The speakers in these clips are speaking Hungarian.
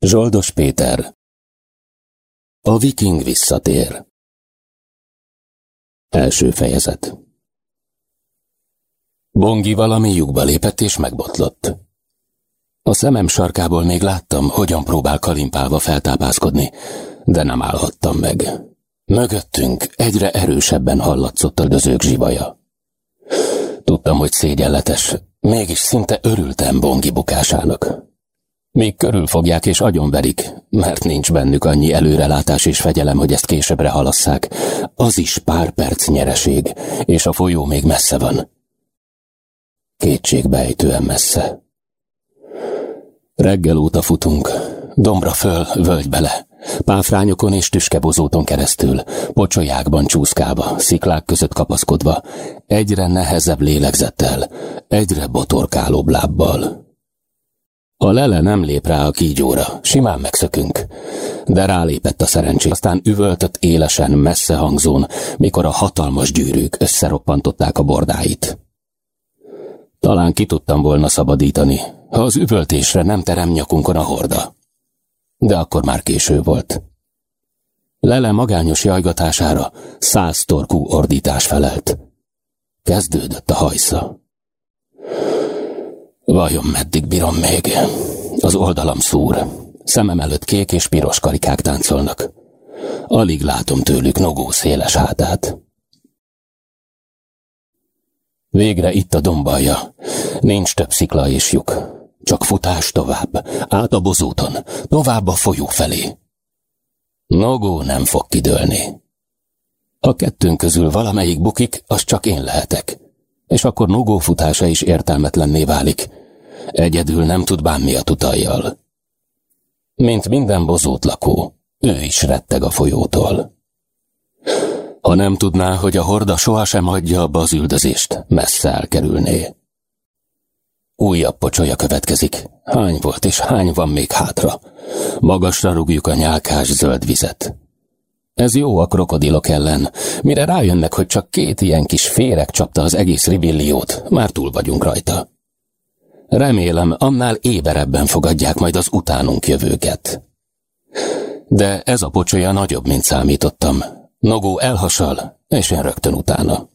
Zsoldos Péter A viking visszatér Első fejezet Bongi valami lyukba lépett és megbotlott. A szemem sarkából még láttam, hogyan próbál kalimpálva feltápászkodni, de nem állhattam meg. Mögöttünk egyre erősebben hallatszott a dözők zsivaja. Tudtam, hogy szégyenletes, mégis szinte örültem Bongi bukásának. Még körülfogják és agyonverik, mert nincs bennük annyi előrelátás és fegyelem, hogy ezt későbbre halasszák. Az is pár perc nyereség, és a folyó még messze van. Kétségbejtően messze. Reggel óta futunk, dombra föl, völgy bele. Páfrányokon és tüskebozóton keresztül, pocsolyákban csúszkálva, sziklák között kapaszkodva, egyre nehezebb lélegzettel, egyre botorkálóbb lábbal. A lele nem lép rá a kígyóra, simán megszökünk. De rálépett a szerencsé, aztán üvöltött élesen, messze hangzón, mikor a hatalmas gyűrűk összeroppantották a bordáit. Talán ki tudtam volna szabadítani, ha az üvöltésre nem terem nyakunkon a horda. De akkor már késő volt. Lele magányos jajgatására száz torkú ordítás felelt. Kezdődött a hajsza. Vajon meddig bírom még? Az oldalam szúr. Szemem előtt kék és piros karikák táncolnak. Alig látom tőlük nogó széles hátát. Végre itt a dombalja. Nincs több szikla és lyuk. Csak futás tovább, át a bozóton, tovább a folyó felé. Nogó nem fog kidőlni. Ha kettőnk közül valamelyik bukik, az csak én lehetek. És akkor Nogó futása is értelmetlenné válik. Egyedül nem tud bánni a tutajjal. Mint minden bozót lakó, ő is retteg a folyótól. Ha nem tudná, hogy a horda sohasem hagyja abba az üldözést, messze elkerülné. Újabb pocsolya következik. Hány volt és hány van még hátra? Magasra rúgjuk a nyálkás zöld vizet. Ez jó a krokodilok ellen. Mire rájönnek, hogy csak két ilyen kis féreg csapta az egész ribilliót, már túl vagyunk rajta. Remélem, annál éberebben fogadják majd az utánunk jövőket. De ez a pocsolya nagyobb, mint számítottam. Nogó elhasal, és én rögtön utána.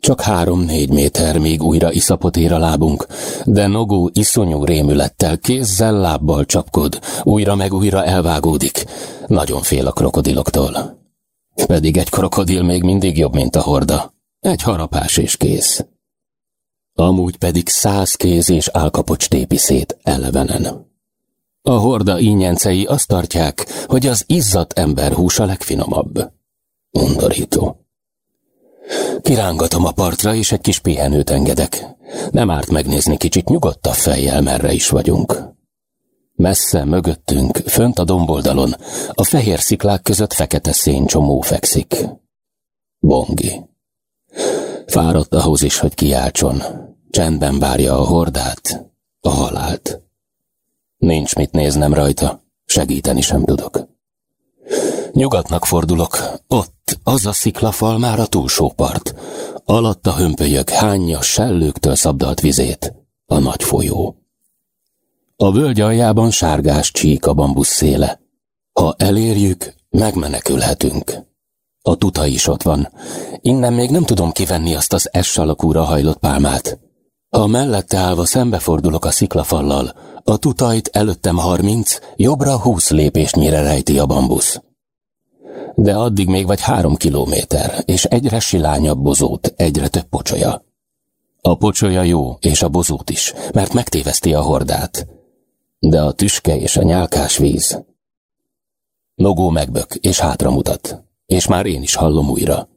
Csak három-négy méter, még újra iszapot ér a lábunk, de Nogó iszonyú rémülettel kézzel, lábbal csapkod, újra meg újra elvágódik. Nagyon fél a krokodiloktól. Pedig egy krokodil még mindig jobb, mint a horda. Egy harapás és kész. Amúgy pedig száz kéz és álkapocs tépi szét elevenen. A horda ínyencei azt tartják, hogy az izzadt ember húsa legfinomabb. Undorító. Kirángatom a partra, és egy kis pihenőt engedek. Nem árt megnézni kicsit nyugodtabb fejjel, merre is vagyunk. Messze, mögöttünk, fönt a domboldalon, a fehér sziklák között fekete széncsomó fekszik. Bongi. Fáradt ahhoz is, hogy kiáltson. Csendben várja a hordát, a halált. Nincs mit néznem rajta, segíteni sem tudok. Nyugatnak fordulok, ott, az a sziklafal már a túlsó part. Alatta hömpölyök hányja sellőktől szabdalt vizét, a nagy folyó. A völgy aljában sárgás csík a bambusz széle. Ha elérjük, megmenekülhetünk. A tuta is ott van. Innen még nem tudom kivenni azt az S alakúra hajlott pálmát. Ha mellette állva szembefordulok a sziklafallal, a tutajt előttem harminc, jobbra húsz lépésnyire rejti a bambusz. De addig még vagy három kilométer, és egyre silányabb bozót, egyre több pocsolya. A pocsolya jó, és a bozót is, mert megtéveszti a hordát. De a tüske és a nyálkás víz. Logó megbök, és hátra mutat, és már én is hallom újra.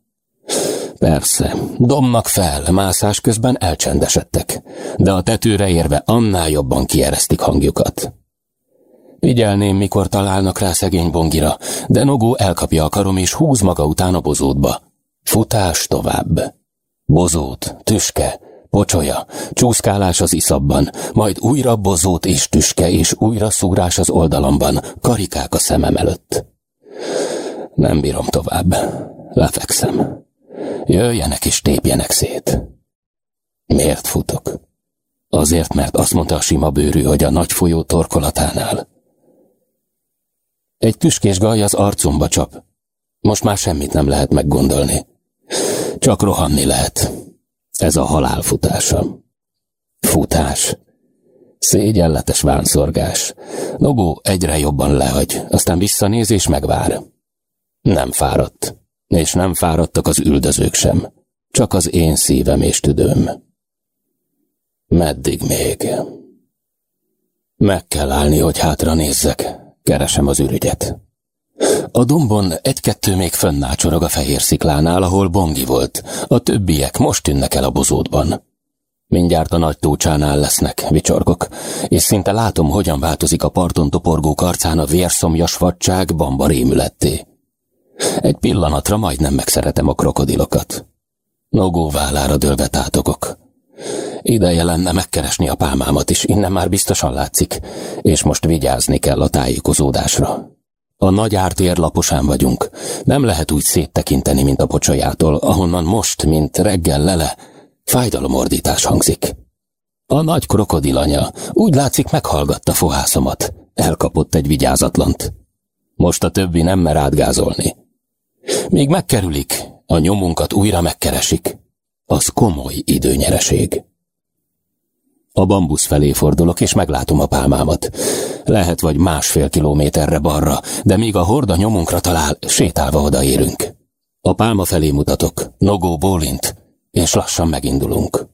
Persze, domnak fel, mászás közben elcsendesedtek, de a tetőre érve annál jobban kieresztik hangjukat. Figyelném, mikor találnak rá szegény bongira, de Nogó elkapja a karom és húz maga után a bozótba. Futás tovább. Bozót, tüske, pocsolya, csúszkálás az iszabban, majd újra bozót és tüske és újra szúrás az oldalamban, karikák a szemem előtt. Nem bírom tovább. Lefekszem. Jöjjenek és tépjenek szét. Miért futok? Azért, mert azt mondta a sima bőrű, hogy a nagy folyó torkolatánál. Egy tüskés gaj az arcomba csap. Most már semmit nem lehet meggondolni. Csak rohanni lehet. Ez a halál futása. Futás. Szégyenletes vánszorgás. Nogó egyre jobban lehagy, aztán visszanéz és megvár. Nem fáradt, és nem fáradtak az üldözők sem. Csak az én szívem és tüdőm. Meddig még? Meg kell állni, hogy hátra nézzek. Keresem az ürügyet. A dombon egy-kettő még fönnácsorog a fehér sziklánál, ahol Bongi volt. A többiek most tűnnek el a bozótban. Mindjárt a nagy tócsánál lesznek, vicsorgok, és szinte látom, hogyan változik a parton toporgó karcán a vérszomjas vadság bamba rémületté. Egy pillanatra majdnem megszeretem a krokodilokat. Nogó vállára dőlve tátogok. Ideje lenne megkeresni a pálmámat is, innen már biztosan látszik, és most vigyázni kell a tájékozódásra. A nagy ártér laposán vagyunk. Nem lehet úgy széttekinteni, mint a pocsajától, ahonnan most, mint reggel lele, fájdalomordítás hangzik. A nagy krokodilanya úgy látszik meghallgatta fohászomat. Elkapott egy vigyázatlant. Most a többi nem mer átgázolni. Míg megkerülik, a nyomunkat újra megkeresik. Az komoly időnyereség. A bambusz felé fordulok, és meglátom a pálmámat. Lehet vagy másfél kilométerre balra, de míg a horda nyomunkra talál, sétálva odaérünk. A pálma felé mutatok, Nogó bólint, és lassan megindulunk.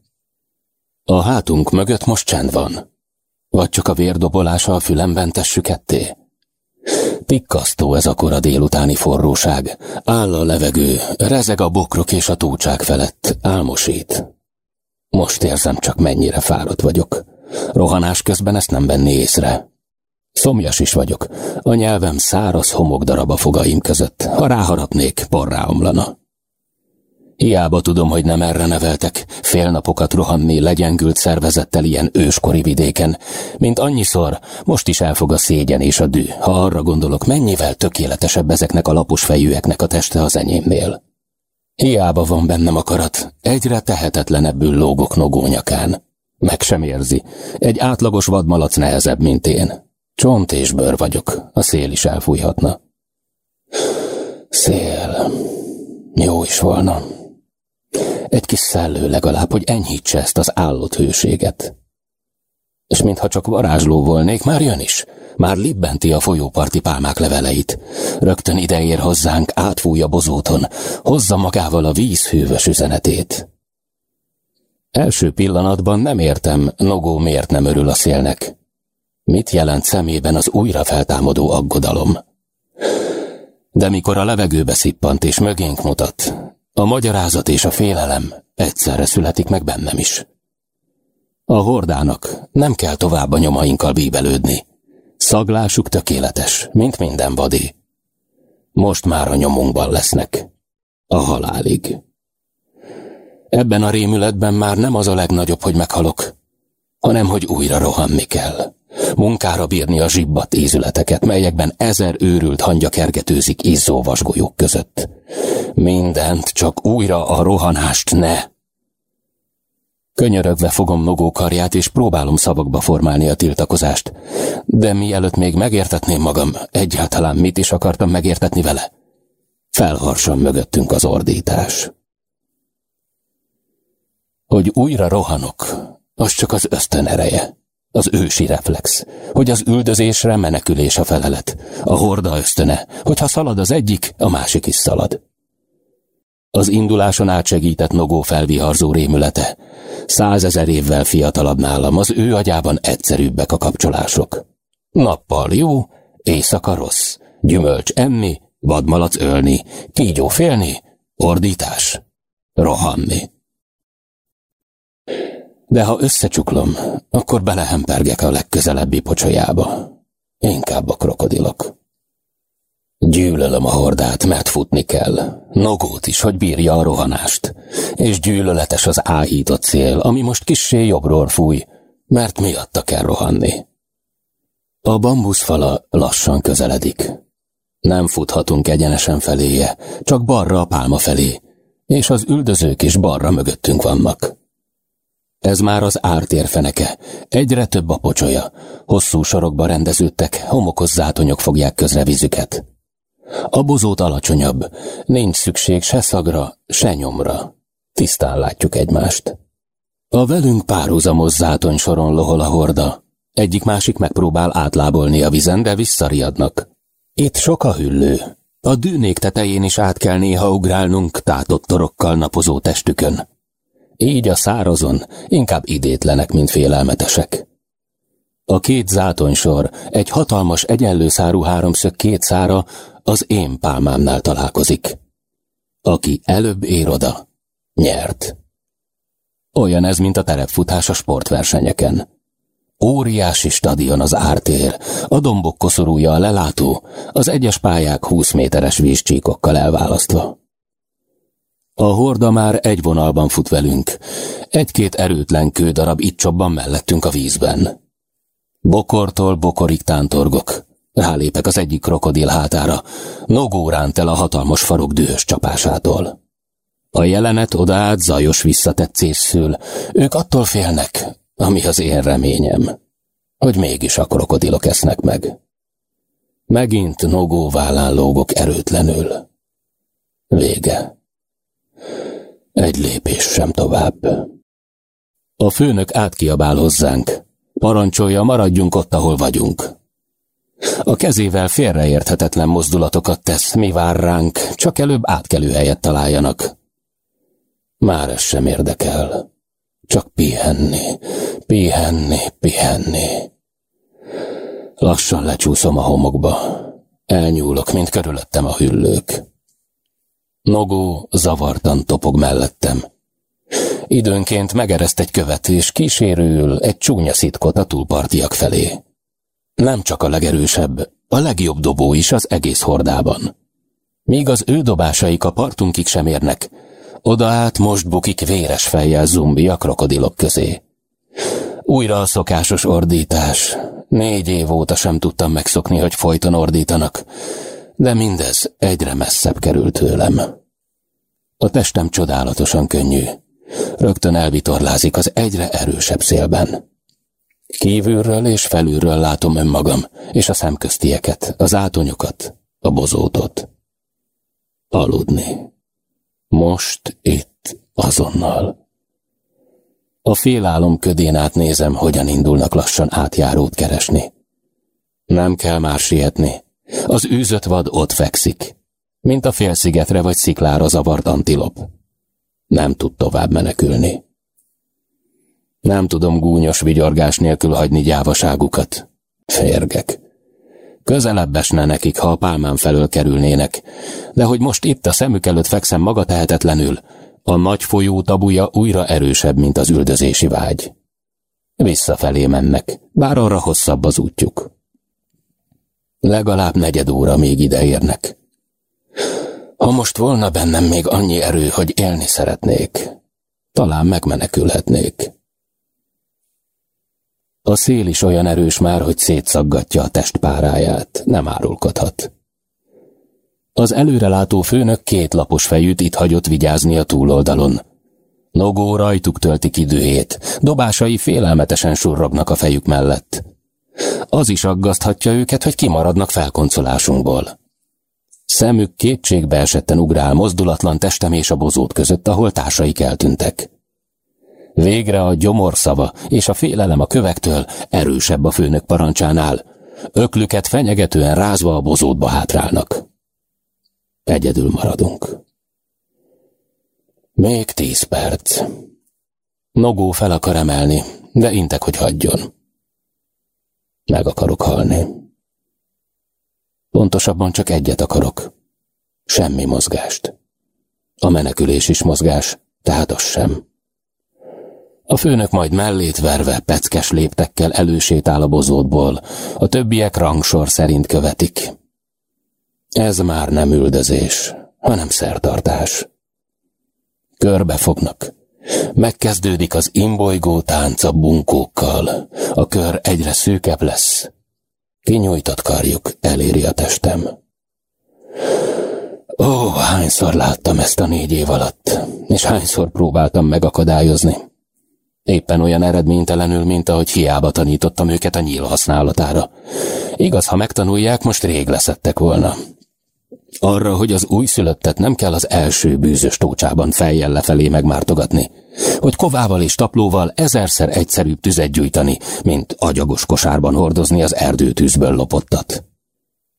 A hátunk mögött most csend van. Vagy csak a vérdobolása a fülemben tessük etté? Tikkasztó ez a kora délutáni forróság. Áll a levegő, rezeg a bokrok és a túcsák felett, álmosít. Most érzem csak mennyire fáradt vagyok. Rohanás közben ezt nem venni észre. Szomjas is vagyok. A nyelvem száraz homokdarab a fogaim között. Ha ráharapnék, porrá omlana. Hiába tudom, hogy nem erre neveltek, fél napokat rohanni legyengült szervezettel ilyen őskori vidéken, mint annyiszor, most is elfog a szégyen és a dű, ha arra gondolok, mennyivel tökéletesebb ezeknek a lapos fejűeknek a teste az enyémnél. Hiába van bennem akarat, egyre tehetetlenebbül lógok nogónyakán. Meg sem érzi. Egy átlagos vadmalac nehezebb, mint én. Csont és bőr vagyok, a szél is elfújhatna. Szél. Jó is volna. Egy kis szellő legalább, hogy enyhítse ezt az állott hőséget. És mintha csak varázsló volnék, már jön is. Már libbenti a folyóparti pálmák leveleit. Rögtön ideér hozzánk, átfúj a bozóton, hozza magával a víz hűvös üzenetét. Első pillanatban nem értem, Nogó miért nem örül a szélnek. Mit jelent szemében az újra feltámadó aggodalom? De mikor a levegőbe szippant és mögénk mutat, a magyarázat és a félelem egyszerre születik meg bennem is. A hordának nem kell tovább a nyomainkkal bíbelődni. Szaglásuk tökéletes, mint minden vadi. Most már a nyomunkban lesznek. A halálig. Ebben a rémületben már nem az a legnagyobb, hogy meghalok, hanem hogy újra rohanni kell. Munkára bírni a zsibbat ízületeket, melyekben ezer őrült hangya kergetőzik izzó között. Mindent, csak újra a rohanást ne! Könyörögve fogom Nogó karját, és próbálom szavakba formálni a tiltakozást. De mielőtt még megértetném magam, egyáltalán mit is akartam megértetni vele? Felharsan mögöttünk az ordítás. Hogy újra rohanok, az csak az ösztön ereje. Az ősi reflex, hogy az üldözésre menekülés a felelet, a horda ösztöne, hogyha szalad az egyik, a másik is szalad. Az induláson átsegített Nogó felviharzó rémülete. Százezer évvel fiatalabb nálam, az ő agyában egyszerűbbek a kapcsolások. Nappal jó, éjszaka rossz, gyümölcs enni, vadmalac ölni, kígyó félni, ordítás, rohanni. De ha összecsuklom, akkor belehempergek a legközelebbi pocsolyába. Inkább a krokodilok. Gyűlölöm a hordát, mert futni kell. Nogót is, hogy bírja a rohanást. És gyűlöletes az áhított cél, ami most kissé jobbról fúj, mert miatta kell rohanni. A bambuszfala lassan közeledik. Nem futhatunk egyenesen feléje, csak balra a pálma felé, és az üldözők is balra mögöttünk vannak. Ez már az ártérfeneke. Egyre több a pocsolya. Hosszú sorokba rendeződtek, homokos zátonyok fogják közre vízüket. A bozót alacsonyabb. Nincs szükség se szagra, se nyomra. Tisztán látjuk egymást. A velünk párhuzamos zátony soron lohol a horda. Egyik-másik megpróbál átlábolni a vizen, de visszariadnak. Itt sok a hüllő. A dűnék tetején is át kell néha ugrálnunk tátott torokkal napozó testükön. Így a szárazon inkább idétlenek, mint félelmetesek. A két zátonysor, egy hatalmas egyenlő szárú háromszög két szára az én pálmámnál találkozik. Aki előbb ér oda, nyert. Olyan ez, mint a terepfutás a sportversenyeken. Óriási stadion az ártér, a dombok koszorúja a lelátó, az egyes pályák 20 méteres vízcsíkokkal elválasztva. A horda már egy vonalban fut velünk. Egy-két erőtlen kődarab itt csobban mellettünk a vízben. Bokortól bokorig tántorgok. Rálépek az egyik krokodil hátára. Nogó ránt el a hatalmas farok dühös csapásától. A jelenet odaát zajos visszatetszés szül. Ők attól félnek, ami az én reményem, hogy mégis a krokodilok esznek meg. Megint Nogó vállán lógok erőtlenül. Vége. Egy lépés sem tovább. A főnök átkiabál hozzánk. Parancsolja, maradjunk ott, ahol vagyunk. A kezével félreérthetetlen mozdulatokat tesz, mi vár ránk, csak előbb átkelő helyet találjanak. Már ez sem érdekel. Csak pihenni, pihenni, pihenni. Lassan lecsúszom a homokba. Elnyúlok, mint körülöttem a hüllők. Nogó zavartan topog mellettem. Időnként megereszt egy követ, és kísérül egy csúnya szitkot a túlpartiak felé. Nem csak a legerősebb, a legjobb dobó is az egész hordában. Míg az ő dobásaik a partunkig sem érnek, oda át most bukik véres fejjel zumbi a krokodilok közé. Újra a szokásos ordítás. Négy év óta sem tudtam megszokni, hogy folyton ordítanak, de mindez egyre messzebb került tőlem. A testem csodálatosan könnyű. Rögtön elvitorlázik az egyre erősebb szélben. Kívülről és felülről látom önmagam, és a szemköztieket, az átonyokat, a bozótot. Aludni. Most, itt, azonnal. A félálom ködén át nézem, hogyan indulnak lassan átjárót keresni. Nem kell már sietni. Az űzött vad ott fekszik, mint a félszigetre vagy sziklára zavart antilop. Nem tud tovább menekülni. Nem tudom gúnyos vigyorgás nélkül hagyni gyávaságukat. Férgek. Közelebb esne nekik, ha a pálmán felől kerülnének, de hogy most itt a szemük előtt fekszem maga tehetetlenül, a nagy folyó tabuja újra erősebb, mint az üldözési vágy. Visszafelé mennek, bár arra hosszabb az útjuk. Legalább negyed óra még ide érnek. Ha most volna bennem még annyi erő, hogy élni szeretnék, talán megmenekülhetnék. A szél is olyan erős már, hogy szétszaggatja a testpáráját, nem árulkodhat. Az előrelátó főnök két lapos fejűt itt hagyott vigyázni a túloldalon. Nogó rajtuk töltik időjét, dobásai félelmetesen surrognak a fejük mellett. Az is aggaszthatja őket, hogy kimaradnak felkoncolásunkból. Szemük kétségbe esetten ugrál mozdulatlan testem és a bozót között, ahol társaik eltűntek. Végre a gyomorszava és a félelem a kövektől erősebb a főnök parancsánál. Öklüket fenyegetően rázva a bozótba hátrálnak. Egyedül maradunk. Még tíz perc. Nogó fel akar emelni, de intek, hogy hagyjon. Meg akarok halni. Pontosabban csak egyet akarok. Semmi mozgást. A menekülés is mozgás, tehát az sem. A főnök majd mellét verve peckes léptekkel elősétál a bozótból, a többiek rangsor szerint követik. Ez már nem üldözés, hanem szertartás. Körbefognak. Megkezdődik az imbolygó tánca bunkókkal. A kör egyre szűkebb lesz. Kinyújtott karjuk eléri a testem. Ó, hányszor láttam ezt a négy év alatt, és hányszor próbáltam megakadályozni. Éppen olyan eredménytelenül, mint ahogy hiába tanítottam őket a nyíl használatára. Igaz, ha megtanulják, most rég leszettek volna. Arra, hogy az újszülöttet nem kell az első bűzös tócsában fejjel lefelé megmártogatni. Hogy kovával és taplóval ezerszer egyszerűbb tüzet gyújtani, mint agyagos kosárban hordozni az erdőtűzből lopottat.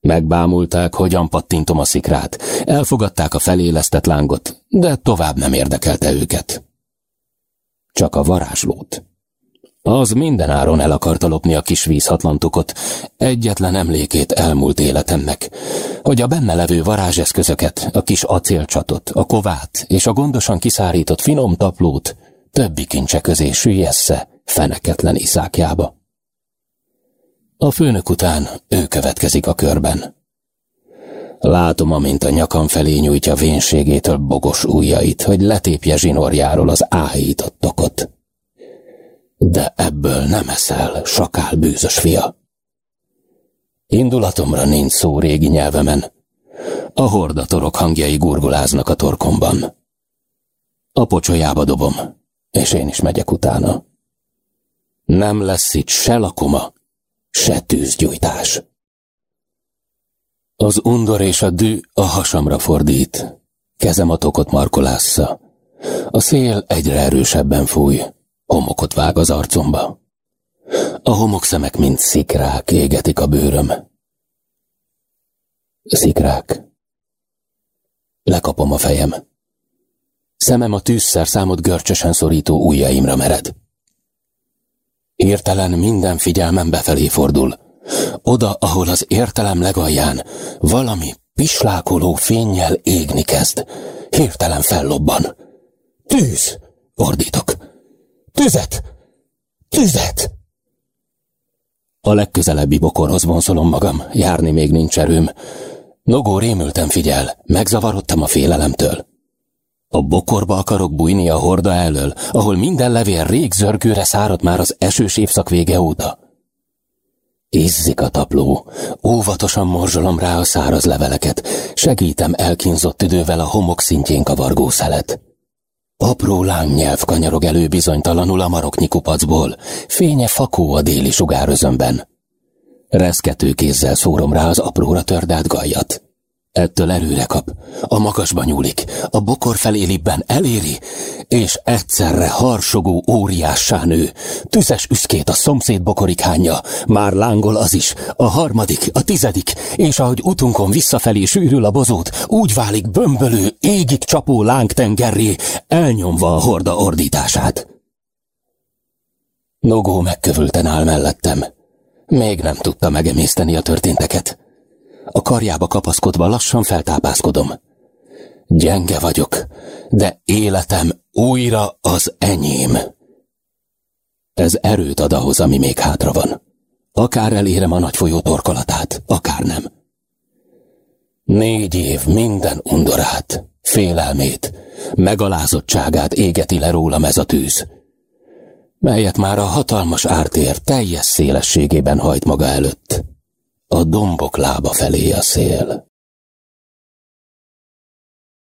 Megbámulták, hogyan pattintom a szikrát, elfogadták a felélesztett lángot, de tovább nem érdekelte őket. Csak a varázslót. Az mindenáron el akarta lopni a kis vízhatlantukot, egyetlen emlékét elmúlt életemnek, hogy a benne levő varázseszközöket, a kis acélcsatot, a kovát és a gondosan kiszárított finom taplót többi kincse közé süllyessze feneketlen iszákjába. A főnök után ő következik a körben. Látom, amint a nyakam felé nyújtja vénségétől bogos ujjait, hogy letépje zsinorjáról az áhított tokot. De ebből nem eszel, sakál bűzös fia. Indulatomra nincs szó régi nyelvemen. A hordatorok hangjai gurguláznak a torkomban. A pocsolyába dobom, és én is megyek utána. Nem lesz itt se lakoma, se tűzgyújtás. Az undor és a dű a hasamra fordít. Kezem a tokot markolásza. A szél egyre erősebben fúj. Homokot vág az arcomba. A homokszemek, mint szikrák, égetik a bőröm. Szikrák. Lekapom a fejem. Szemem a tűzszer számot görcsösen szorító ujjaimra mered. Értelen minden figyelmem befelé fordul. Oda, ahol az értelem legalján valami pislákoló fényjel égni kezd. Hirtelen fellobban. Tűz! Ordítok. Tüzet! Tüzet! A legközelebbi bokorhoz vonszolom magam, járni még nincs erőm. Nogó rémülten figyel, megzavarodtam a félelemtől. A bokorba akarok bújni a horda elől, ahol minden levél rég zörgőre szárad már az esős évszak vége óta. Izzik a tapló, óvatosan morzsolom rá a száraz leveleket, segítem elkínzott tüdővel a homok szintjén kavargó szelet. Apró lángnyelv kanyarog elő bizonytalanul a maroknyi kupacból, fénye fakó a déli sugárözömben. Reszkető kézzel szórom rá az apróra tördelt gajat. Ettől erőre kap, a magasba nyúlik, a bokor felé libben eléri, és egyszerre harsogó óriássá nő. Tüzes üszkét a szomszéd bokorik hányja, már lángol az is, a harmadik, a tizedik, és ahogy utunkon visszafelé sűrül a bozót, úgy válik bömbölő, égig csapó lángtengerré, elnyomva a horda ordítását. Nogó megkövülten áll mellettem. Még nem tudta megemészteni a történteket. A karjába kapaszkodva lassan feltápászkodom. Gyenge vagyok, de életem újra az enyém. Ez erőt ad ahhoz, ami még hátra van. Akár elérem a nagy folyó torkolatát, akár nem. Négy év minden undorát, félelmét, megalázottságát égeti le rólam ez a tűz, melyet már a hatalmas ártér teljes szélességében hajt maga előtt a dombok lába felé a szél.